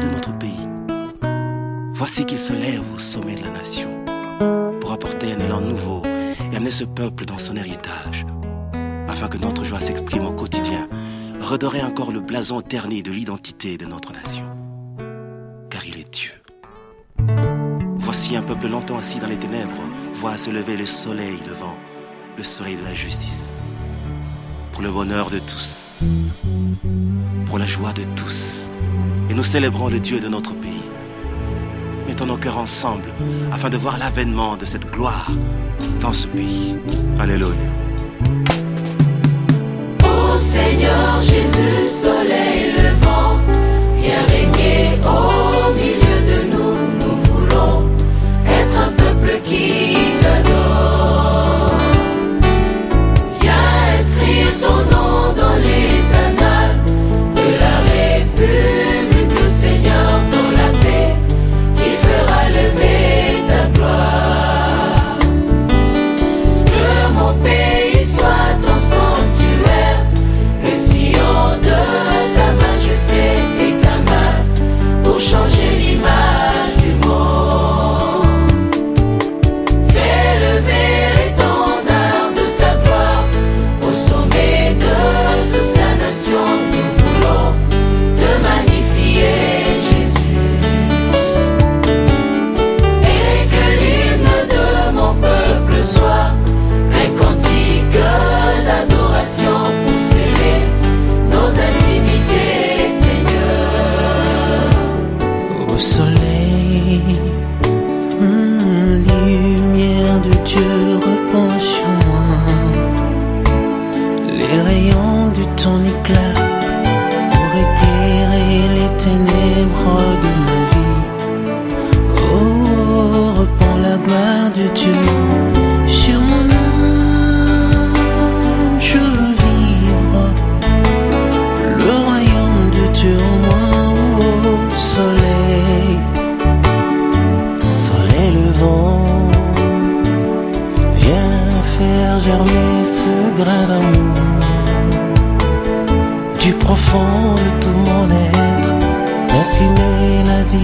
De notre pays. Voici qu'il se lève au sommet de la nation pour apporter un élan nouveau et amener ce peuple dans son héritage, afin que notre joie s'exprime au quotidien, redorer encore le blason terni de l'identité de notre nation. Car il est Dieu. Voici un peuple longtemps assis dans les ténèbres, voit se lever le soleil levant, le soleil de la justice. Pour le bonheur de tous, pour la joie de tous. Et nous célébrons le Dieu de notre pays. Mettons nos cœurs ensemble afin de voir l'avènement de cette gloire dans ce pays. Alléluia. Ô Seigneur Jésus, soleil levant, viens régner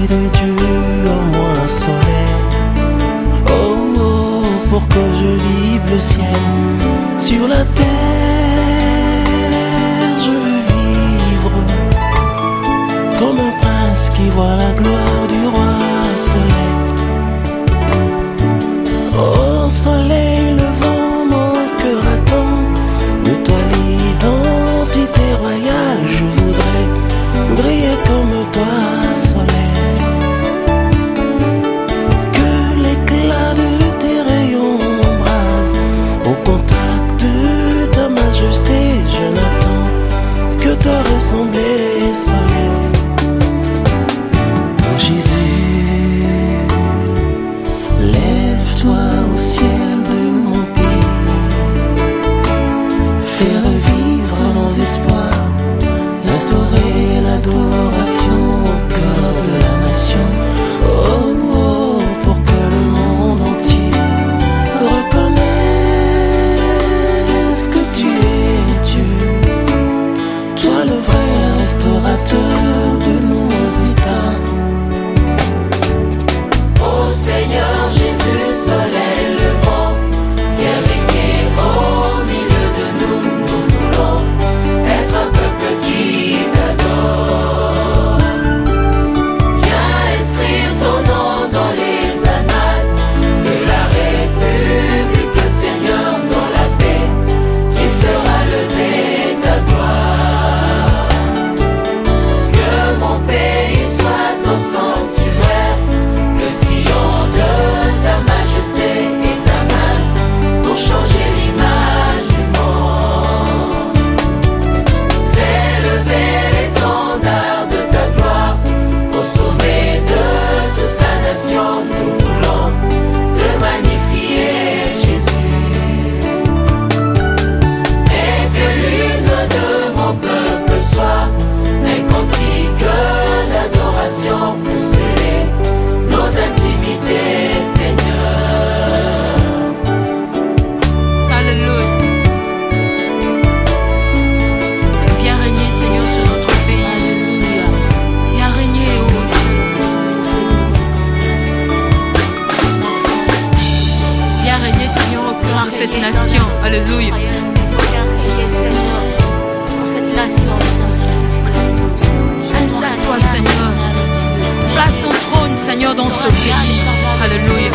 de Dieu en moi, soleil. Oh, oh, pour que je vive le ciel sur la terre, je veux vivre comme un prince qui voit la gloire nation. Alléluia. Pour cette nation, toi, Seigneur. Place ton trône, Seigneur, dans ce pays. Alléluia.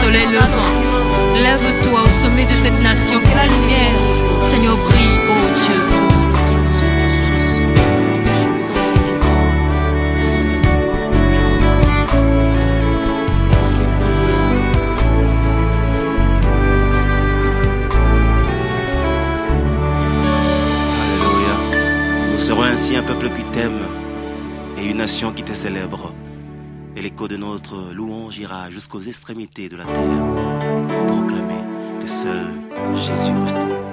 Soleil levant, lève-toi au sommet de cette nation. Que la lumière, Seigneur, brille. un peuple qui t'aime et une nation qui te célèbre. Et l'écho de notre louange ira jusqu'aux extrémités de la terre pour proclamer que seul Jésus restaure.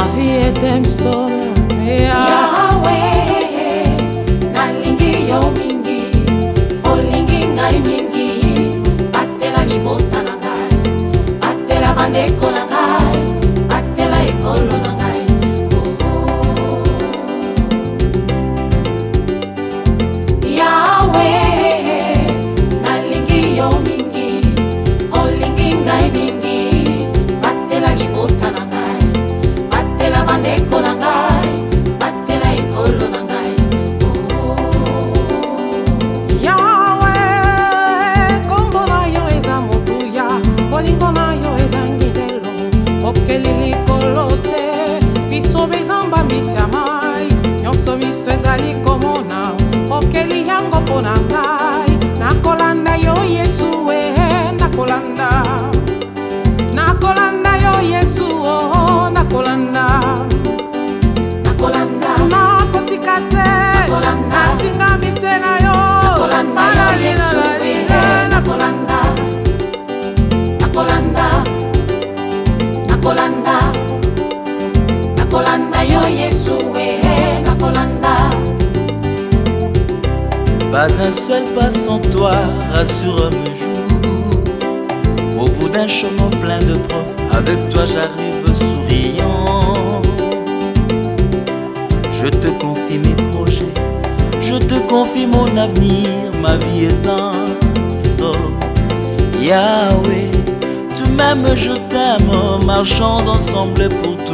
Avietem sol. Pas un seul pas sans toi, rassure me jour. Au bout d'un chemin plein de profs, avec toi j'arrive souriant. Je te confie mes projets, je te confie mon avenir, ma vie est intense. Yahweh, tu m'aimes, je t'aime, marchons ensemble pour toi.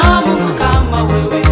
mtamu kama wewe.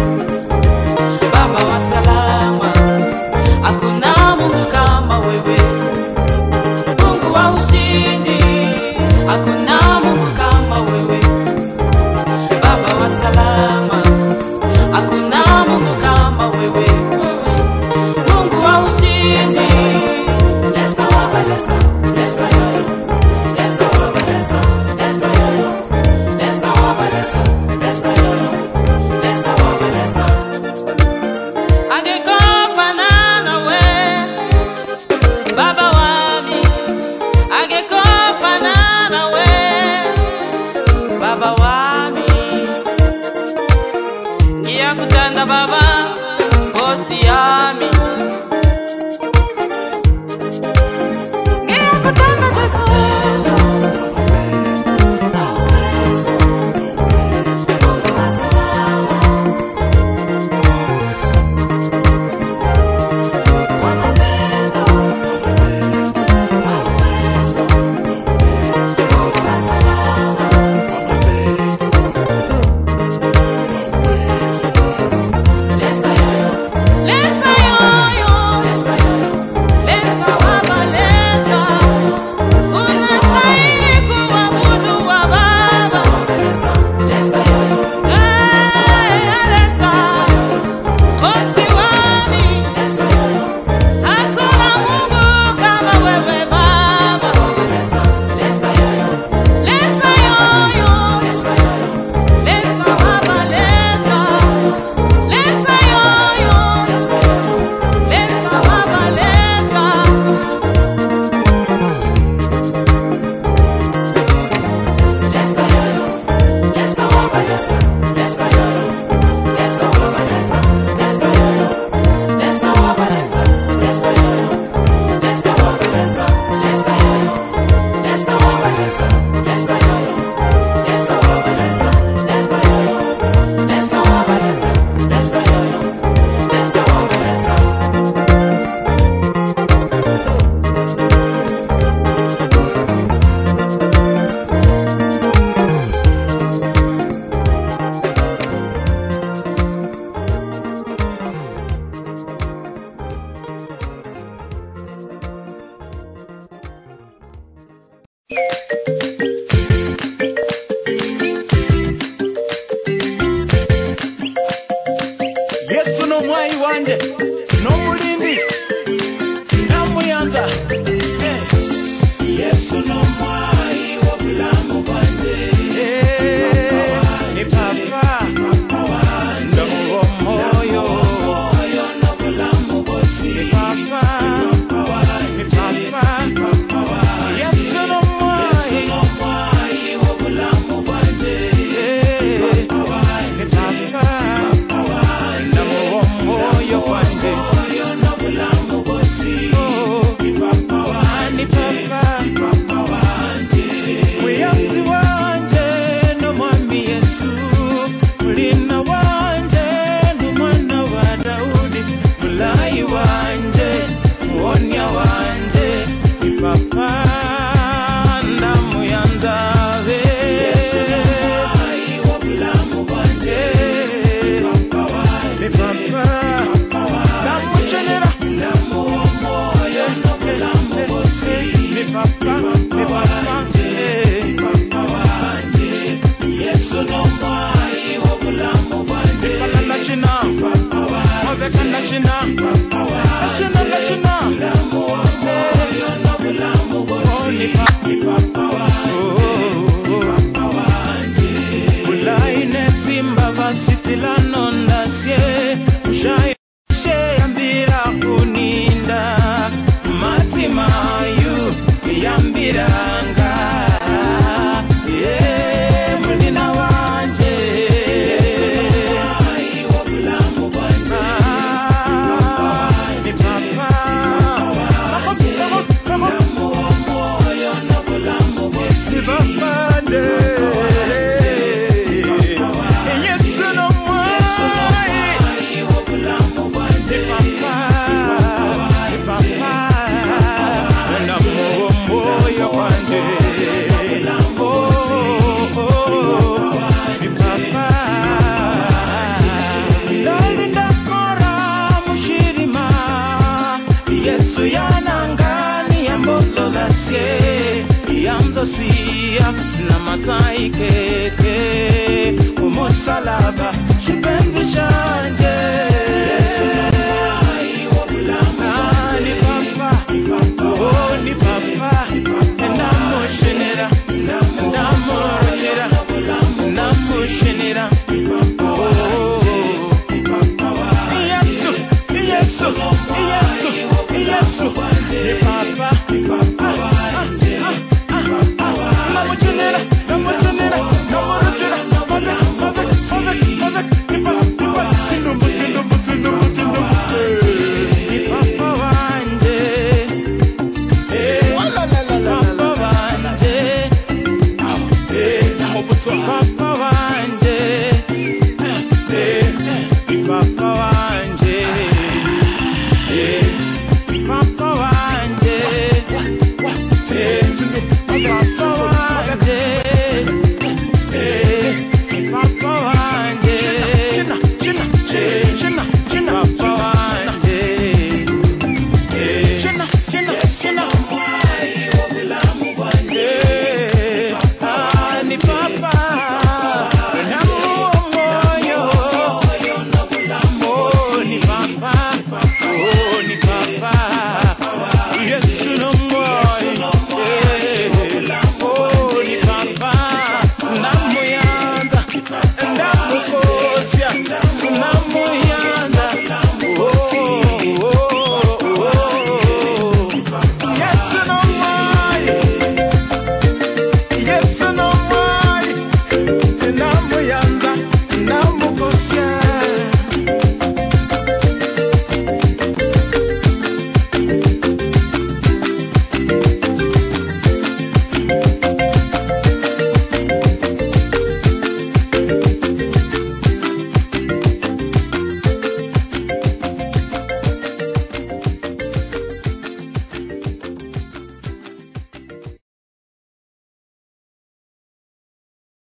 only pop. kulia na mataa ikeke umosalaba shipenzisha